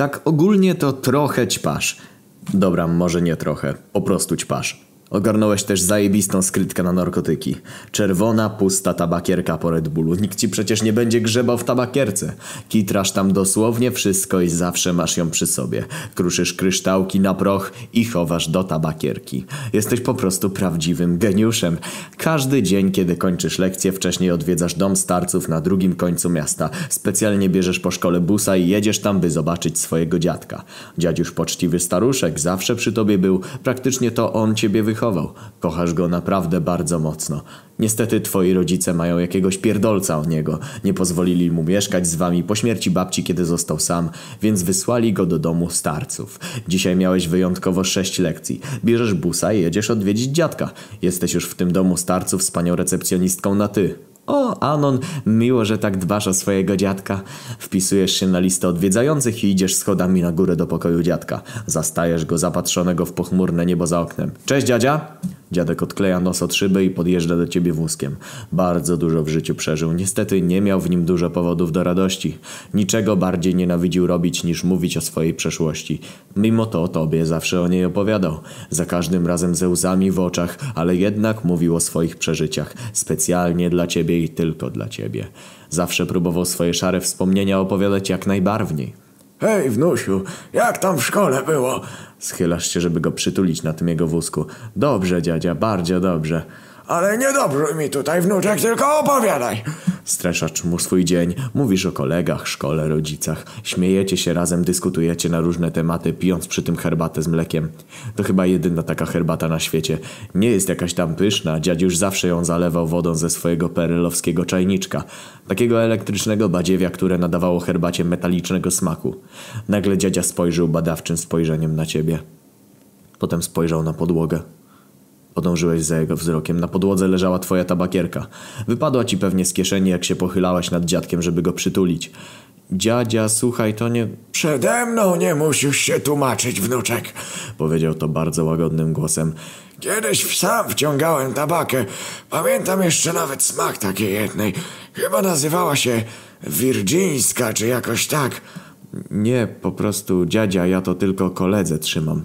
Tak ogólnie to trochę ćpasz. Dobra, może nie trochę, po prostu ćpasz. Ogarnąłeś też zajebistą skrytkę na narkotyki. Czerwona, pusta tabakierka po Red Bullu. Nikt ci przecież nie będzie grzebał w tabakierce. Kitrasz tam dosłownie wszystko i zawsze masz ją przy sobie. Kruszysz kryształki na proch i chowasz do tabakierki. Jesteś po prostu prawdziwym geniuszem. Każdy dzień, kiedy kończysz lekcję, wcześniej odwiedzasz dom starców na drugim końcu miasta. Specjalnie bierzesz po szkole busa i jedziesz tam, by zobaczyć swojego dziadka. Dziadziusz poczciwy staruszek zawsze przy tobie był. Praktycznie to on ciebie wychował wychował. Kochasz go naprawdę bardzo mocno. Niestety twoi rodzice mają jakiegoś pierdolca o niego. Nie pozwolili mu mieszkać z wami po śmierci babci, kiedy został sam, więc wysłali go do domu starców. Dzisiaj miałeś wyjątkowo sześć lekcji. Bierzesz busa i jedziesz odwiedzić dziadka. Jesteś już w tym domu starców z panią recepcjonistką na ty. O, Anon, miło, że tak dbasz o swojego dziadka. Wpisujesz się na listę odwiedzających i idziesz schodami na górę do pokoju dziadka. Zastajesz go zapatrzonego w pochmurne niebo za oknem. Cześć dziadzia! Dziadek odkleja nos od szyby i podjeżdża do ciebie wózkiem. Bardzo dużo w życiu przeżył. Niestety nie miał w nim dużo powodów do radości. Niczego bardziej nienawidził robić niż mówić o swojej przeszłości. Mimo to tobie zawsze o niej opowiadał. Za każdym razem ze łzami w oczach, ale jednak mówił o swoich przeżyciach. Specjalnie dla ciebie i tylko dla ciebie. Zawsze próbował swoje szare wspomnienia opowiadać jak najbarwniej. Hej, wnusiu, jak tam w szkole było? Schylasz się, żeby go przytulić na tym jego wózku. Dobrze, dziadzia, bardzo dobrze. Ale niedobrze mi tutaj, wnuczek, tylko opowiadaj. Streszasz mu swój dzień, mówisz o kolegach, szkole, rodzicach. Śmiejecie się razem, dyskutujecie na różne tematy, pijąc przy tym herbatę z mlekiem. To chyba jedyna taka herbata na świecie. Nie jest jakaś tam pyszna, dziadzi już zawsze ją zalewał wodą ze swojego perelowskiego czajniczka. Takiego elektrycznego badziewia, które nadawało herbacie metalicznego smaku. Nagle dziadzia spojrzał badawczym spojrzeniem na ciebie. Potem spojrzał na podłogę. Podążyłeś za jego wzrokiem. Na podłodze leżała twoja tabakierka. Wypadła ci pewnie z kieszeni, jak się pochylałaś nad dziadkiem, żeby go przytulić. Dziadzia, słuchaj, to nie... Przede mną nie musisz się tłumaczyć, wnuczek. Powiedział to bardzo łagodnym głosem. Kiedyś sam wciągałem tabakę. Pamiętam jeszcze nawet smak takiej jednej. Chyba nazywała się Virgińska, czy jakoś tak. Nie, po prostu dziadzia, ja to tylko koledze trzymam.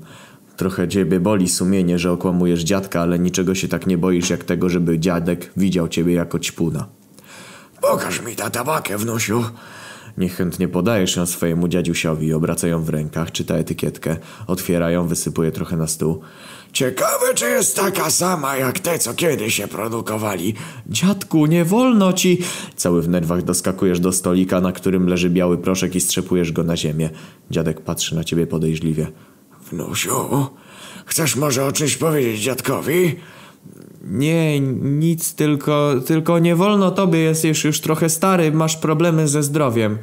Trochę ciebie boli sumienie, że okłamujesz dziadka, ale niczego się tak nie boisz jak tego, żeby dziadek widział ciebie jako ćpuna. Pokaż mi tę tabakę, wnusiu. Niechętnie podajesz ją swojemu dziadziusiowi, obraca ją w rękach, czyta etykietkę, otwiera ją, wysypuje trochę na stół. Ciekawe, czy jest taka sama jak te, co kiedyś się produkowali. Dziadku, nie wolno ci! Cały w nerwach doskakujesz do stolika, na którym leży biały proszek i strzepujesz go na ziemię. Dziadek patrzy na ciebie podejrzliwie. Wnusiu, chcesz może o czymś powiedzieć dziadkowi? Nie, nic, tylko, tylko nie wolno tobie, jesteś już trochę stary, masz problemy ze zdrowiem.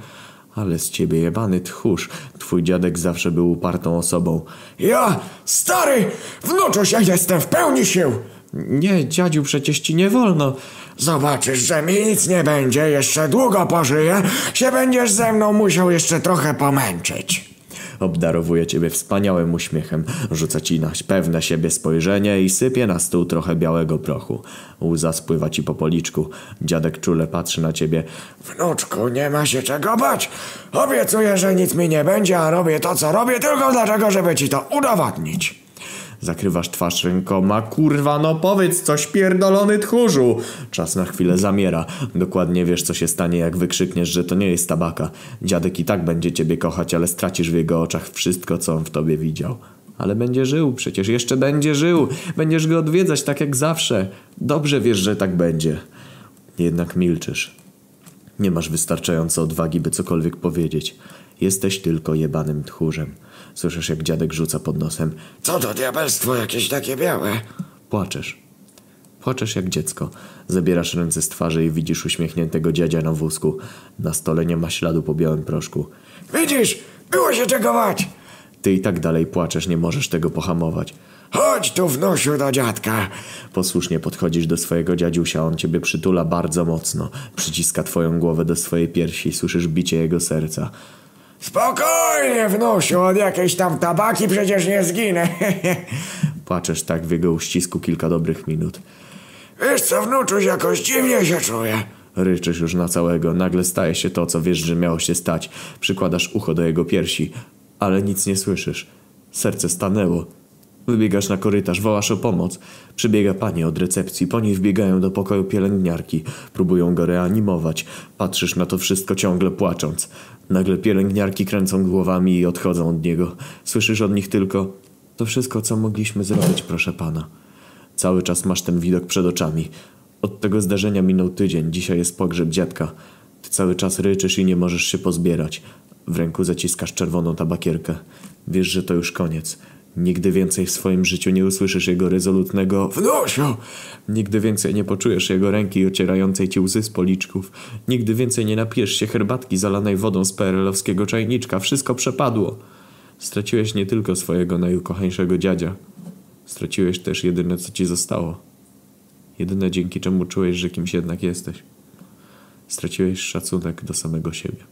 Ale z ciebie jebany tchórz. Twój dziadek zawsze był upartą osobą. Ja, stary, wnuczuś, ja jestem w pełni sił. Nie, dziadziu, przecież ci nie wolno. Zobaczysz, że mi nic nie będzie, jeszcze długo pożyję, się będziesz ze mną musiał jeszcze trochę pomęczyć. Obdarowuje ciebie wspaniałym uśmiechem, rzuca ci na pewne siebie spojrzenie i sypie na stół trochę białego prochu. Łza spływa ci po policzku. Dziadek czule patrzy na ciebie. Wnuczku, nie ma się czego bać. Obiecuję, że nic mi nie będzie, a robię to, co robię tylko dlatego, żeby ci to udowodnić. Zakrywasz twarz rękoma. Kurwa, no powiedz coś, pierdolony tchórzu! Czas na chwilę zamiera. Dokładnie wiesz, co się stanie, jak wykrzykniesz, że to nie jest tabaka. Dziadek i tak będzie ciebie kochać, ale stracisz w jego oczach wszystko, co on w tobie widział. Ale będzie żył, przecież jeszcze będzie żył. Będziesz go odwiedzać tak jak zawsze. Dobrze wiesz, że tak będzie. Jednak milczysz. Nie masz wystarczająco odwagi, by cokolwiek powiedzieć. Jesteś tylko jebanym tchórzem. Słyszysz, jak dziadek rzuca pod nosem. Co to diabelstwo jakieś takie białe? Płaczesz. Płaczesz jak dziecko. Zabierasz ręce z twarzy i widzisz uśmiechniętego dziadzia na wózku. Na stole nie ma śladu po białym proszku. Widzisz, było się czego bać. Ty i tak dalej płaczesz, nie możesz tego pohamować. Chodź tu, wnusiu, do dziadka. Posłusznie podchodzisz do swojego dziadziusia, on ciebie przytula bardzo mocno. Przyciska twoją głowę do swojej piersi, słyszysz bicie jego serca. Spokojnie, wnusiu, od jakiejś tam tabaki przecież nie zginę. Płaczesz tak w jego uścisku kilka dobrych minut. Wiesz co, wnuczuś, jakoś dziwnie się czuję. Ryczysz już na całego. Nagle staje się to, co wiesz, że miało się stać. Przykładasz ucho do jego piersi. ale nic nie słyszysz. Serce stanęło. Wybiegasz na korytarz, wołasz o pomoc. Przybiega pani od recepcji, po niej wbiegają do pokoju pielęgniarki. Próbują go reanimować. Patrzysz na to wszystko ciągle płacząc. Nagle pielęgniarki kręcą głowami i odchodzą od niego. Słyszysz od nich tylko to wszystko, co mogliśmy zrobić, proszę pana. Cały czas masz ten widok przed oczami. Od tego zdarzenia minął tydzień, dzisiaj jest pogrzeb dziadka. Ty cały czas ryczysz i nie możesz się pozbierać. W ręku zaciskasz czerwoną tabakierkę. Wiesz, że to już koniec. Nigdy więcej w swoim życiu nie usłyszysz jego rezolutnego Wnusiu! Nigdy więcej nie poczujesz jego ręki ocierającej ci łzy z policzków. Nigdy więcej nie napijesz się herbatki zalanej wodą z PRL-owskiego czajniczka. Wszystko przepadło. Straciłeś nie tylko swojego najukochańszego dziadzia. Straciłeś też jedyne, co ci zostało. Jedyne, dzięki czemu czułeś, że kimś jednak jesteś. Straciłeś szacunek do samego siebie.